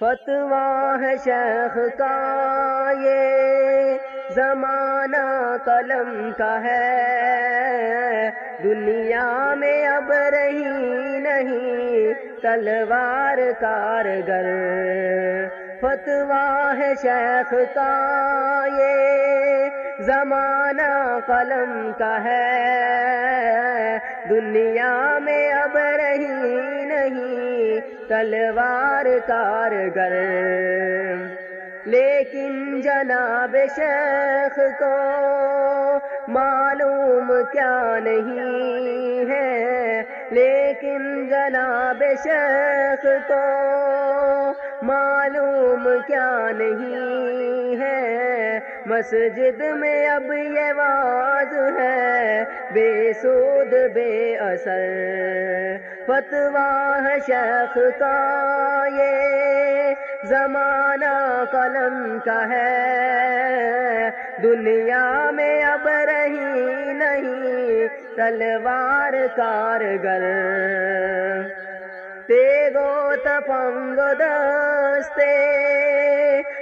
فتوا ہے شیخ کا یہ زمانہ قلم کا ہے۔ دنیا میں اب رہی نہیں تلوار کارگر۔ فتوا ہے شیخ کا یہ زمانہ قلم کا ہے۔ دنیا میں اب رہی نہیں، تلوار کارگر۔ لیکن جناب شیخ کو معلوم کیا نہیں ہے۔ لیکن جناب شیخ کو معلوم کیا نہیں ہے۔ مسجد میں اب یہ واز ہے، بے سود، بے اثر۔ فتوا ہے شیخ کا یہ۔ زمانہ قلم کا ہے۔ دنیا میں اب رہی نہیں، تلوار کارگر۔ تیگو تپنگ دستے،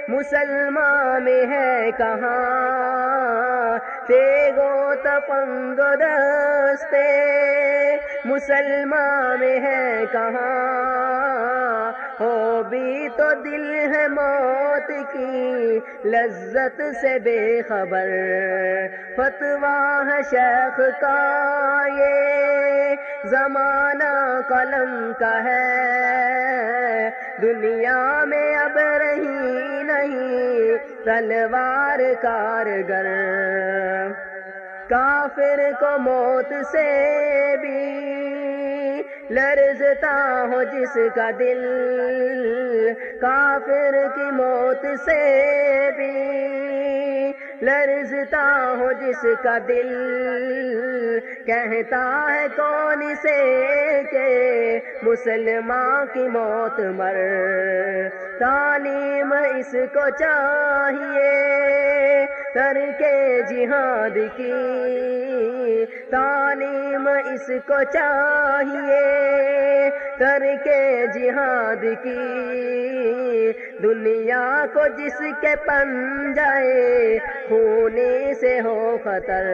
مسلمان میں ہے کہاں؟ تیگو تپنگ دستے، مسلمان میں ہے کہاں؟ ہو بھی تو دل ہے موت کی، لذت سے بے خبر۔ فتوا ہے شیخ کا یہ زمانہ قلم کا ہے۔ دنیا میں اب رہی نہیں، تلوار کارگر۔ کافر کو موت سے بھی لرزتا ہو جس کا دل کافر کی موت سے بھی لرزتا ہو جس کا دل کہتا ہے کون سے کہ مسلمان کی موت مر تعلیم اس کو چاہیے کر کے جہاد کی۔ تعلیم اس کو چاہیے، کر کے جہاد کی۔ دنیا کو جس کے پن جائے خونے سے ہو خطر۔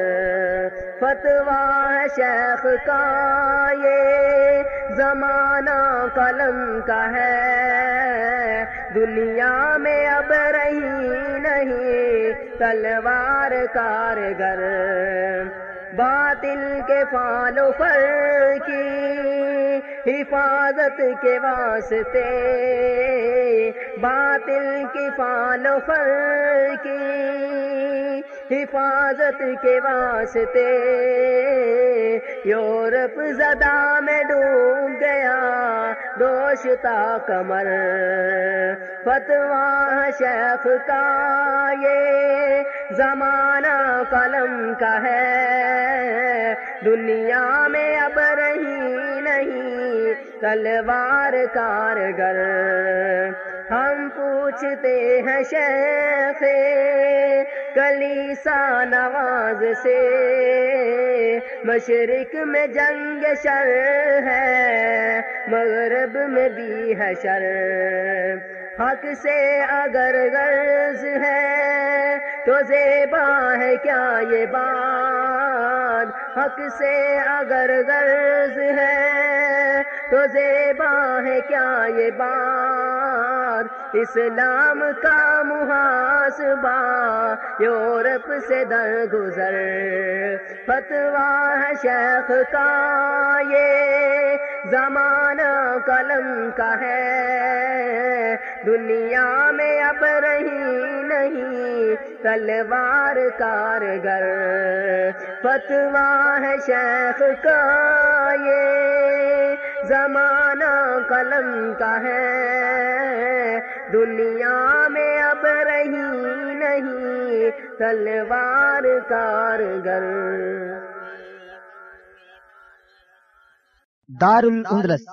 فتوا ہے شیخ کا یہ۔ زمانہ قلم کا ہے۔ دنیا میں اب رہی تلوار کارگر، باطل کے فالو پر کی حفاظت کے واسطے، باطل کی فالو پر کی حفاظت کے واسطے، یورپ زدہ میں ڈوب گیا دوشتا کمر فتوا شیخ کا یہ زمانہ قلم کا ہے۔ دنیا میں اب رہی نہیں، تلوار کارگر۔ ہم پوچھتے ہیں شیخ کلیسا نواز سے۔ مشرق میں جنگ شر ہے، مغرب میں بھی ہے شر حق سے اگر غرض ہے، تو زیبا ہے کیا یہ بات؟ حق سے اگر غرض ہے، تو زیبا ہے کیا یہ بات؟ اسلام کا محاسبہ یورپ سے درگزر۔ فتوا ہے شیخ کا یہ زمانہ قلم کا ہے۔ دنیا میں اب رہی نہیں تلوار کارگر۔ فتوا ہے شیخ کا یہ زمانہ قلم کا ہے۔ دنیا میں اب رہی نہیں تلوار کارگر۔ دار الاندلس